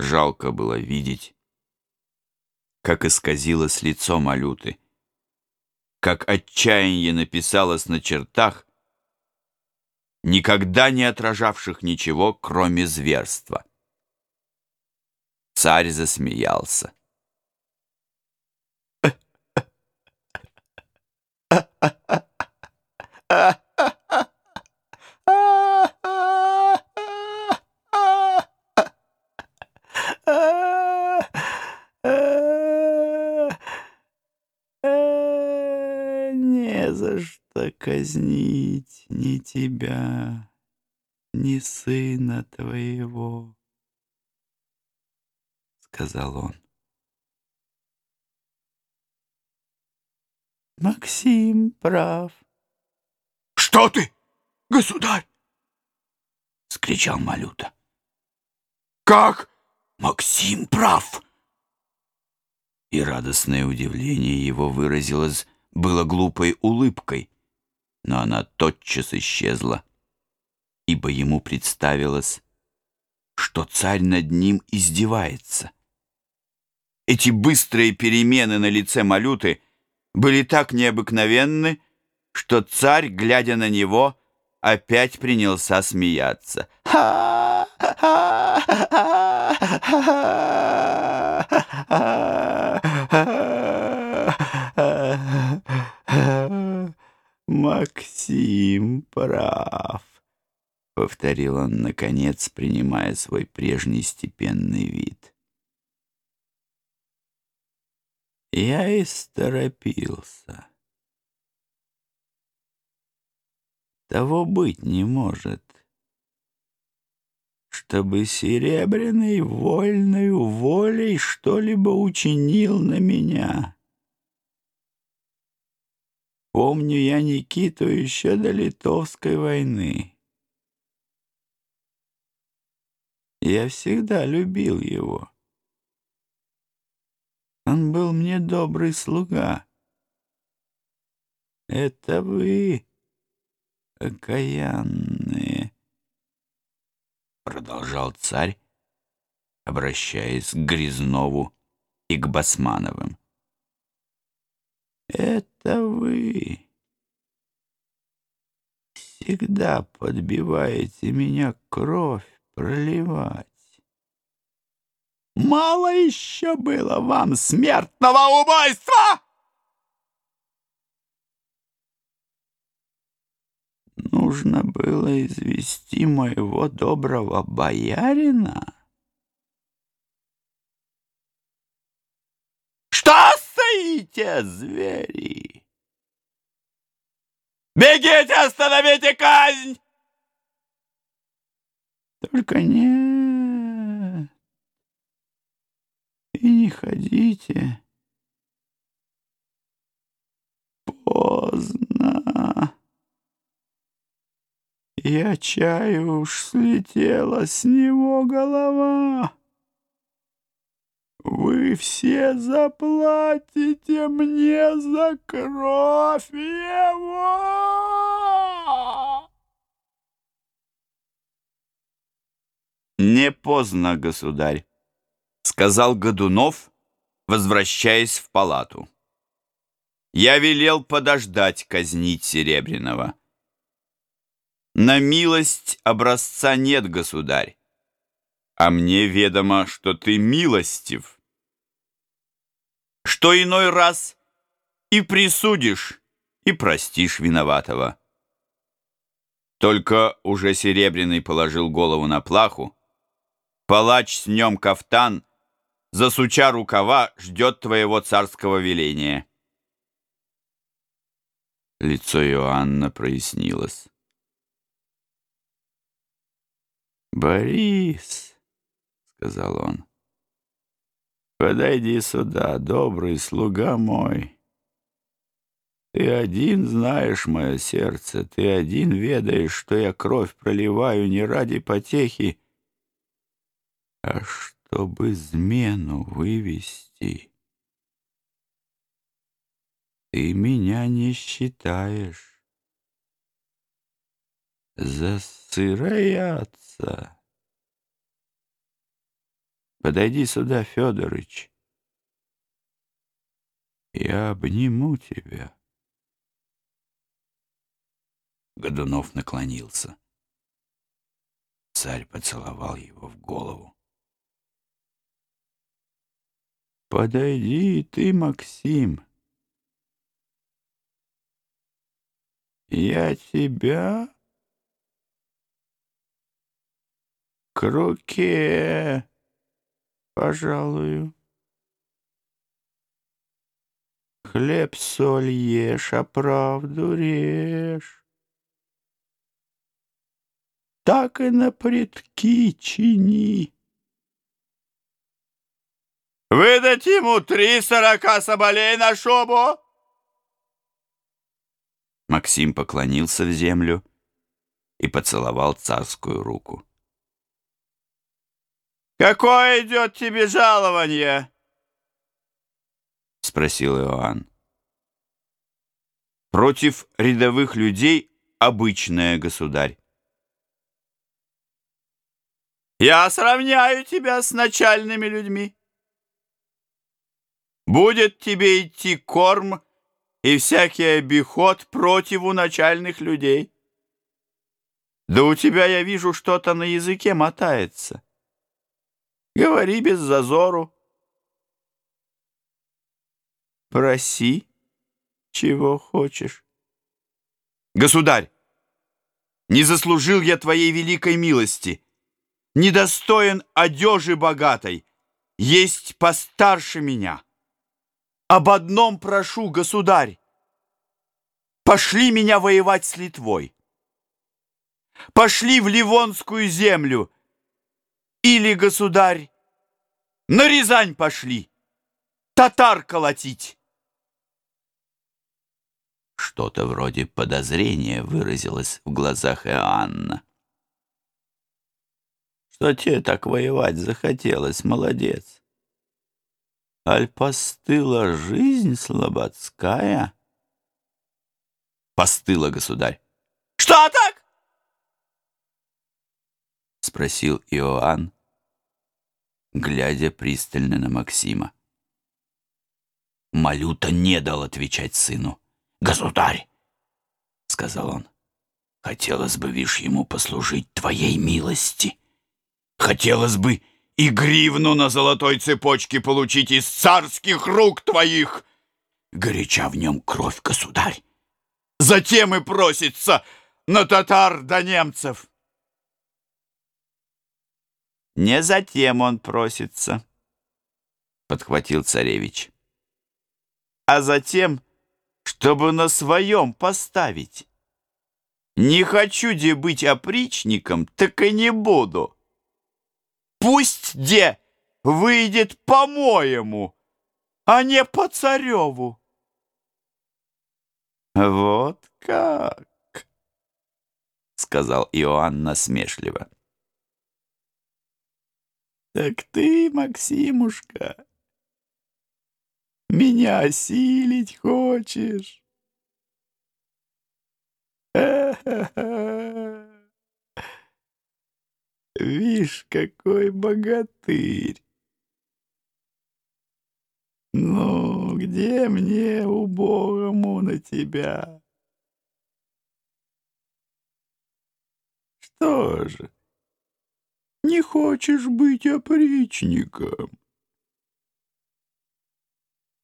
жалко было видеть, как исказилось лицо Малюты, как отчаяние написалось на чертах, никогда не отражавших ничего, кроме зверства. Царь засмеялся. За что казнить ни тебя, ни сына твоего, — сказал он. Максим прав. — Что ты, государь? — скричал Малюта. — Как Максим прав? И радостное удивление его выразилось было глупой улыбкой, но она тотчас исчезла, ибо ему представилось, что царь над ним издевается. Эти быстрые перемены на лице Малюты — были так необыкновенны, что царь, глядя на него, опять принялся смеяться. «Максим повторил он, наконец, принимая свой прежний степенный вид. Я исторопился. Того быть не может, чтобы Серебряный вольною волей что-либо учинил на меня. Помню я Никиту еще до Литовской войны. Я всегда любил его. Он был мне добрый слуга. Это вы, окаянные, продолжал царь, обращаясь к Грязнову и к Басмановым. Это вы всегда подбиваете меня кровь проливать. Мало еще было вам смертного убойства! Нужно было извести моего доброго боярина. Что стоите, звери? Бегите, остановите казнь! Только не и не ходите. Поздно. Я чаю уж слетела с него голова. Вы все заплатите мне за кровь его. Не поздно, государь. — сказал Годунов, возвращаясь в палату. «Я велел подождать казнить Серебряного. На милость образца нет, государь, а мне ведомо, что ты милостив, что иной раз и присудишь, и простишь виноватого». Только уже Серебряный положил голову на плаху, палач с нем кафтан — засуча рукава, ждет твоего царского веления. Лицо Иоанна прояснилось. «Борис», — сказал он, — «подойди сюда, добрый слуга мой. Ты один знаешь мое сердце, ты один ведаешь, что я кровь проливаю не ради потехи, а что чтобы измену вывести. Ты меня не считаешь за сыроядца. Подойди сюда, Федорыч. Я обниму тебя. Годунов наклонился. Царь поцеловал его в голову. Подойди ты, Максим. Я тебя к руке пожалую. Хлеб, соль ешь, а правду режь. Так и на предки чини. Выдать ему три сорока соболей на шубу? Максим поклонился в землю и поцеловал царскую руку. «Какое идет тебе жалование?» — спросил Иоанн. «Против рядовых людей обычное, государь». «Я сравняю тебя с начальными людьми. Будет тебе идти корм и всякий обиход противу начальных людей. Да у тебя, я вижу, что-то на языке мотается». Говори без зазору. Проси, чего хочешь. Государь, не заслужил я твоей великой милости, недостоин одежи богатой, есть постарше меня. Об одном прошу, государь, пошли меня воевать с Литвой. Пошли в Ливонскую землю, или, государь, на Рязань пошли, татар колотить. Что-то вроде подозрения выразилось в глазах Иоанна. Что тебе так воевать захотелось, молодец? Аль постыла жизнь слободская? Постыла, государь. Что так? — спросил Иоанн, глядя пристально на Максима. Малюта не дал отвечать сыну. «Государь!» — сказал он. «Хотелось бы, вишь, ему послужить твоей милости. Хотелось бы и гривну на золотой цепочке получить из царских рук твоих. Горяча в нем кровь, государь. Затем и просится на татар да немцев». Не затем он просится, подхватил царевич, а затем, чтобы на своем поставить. Не хочу де быть опричником, так и не буду. Пусть де выйдет по-моему, а не по цареву. Вот как, сказал Иоанн насмешливо. Так ты, Максимушка, меня осилить хочешь? Вишь, какой богатырь! Ну, где мне, убогому, на тебя? Что же? не хочешь быть опричником.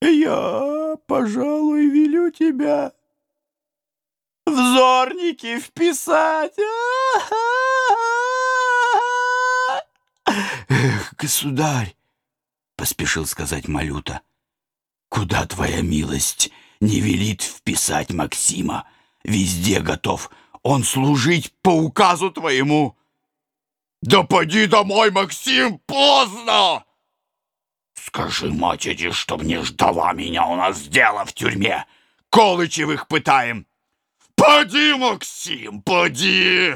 Я, пожалуй, велю тебя в зорники вписать. Эх, государь, поспешил сказать Малюта, куда твоя милость не велит вписать Максима? Везде готов он служить по указу твоему. Да поди домой, Максим, поздно! Скажи матери, чтоб не ждала меня, у нас дело в тюрьме. Колычевых пытаем. Поди, Максим, поди!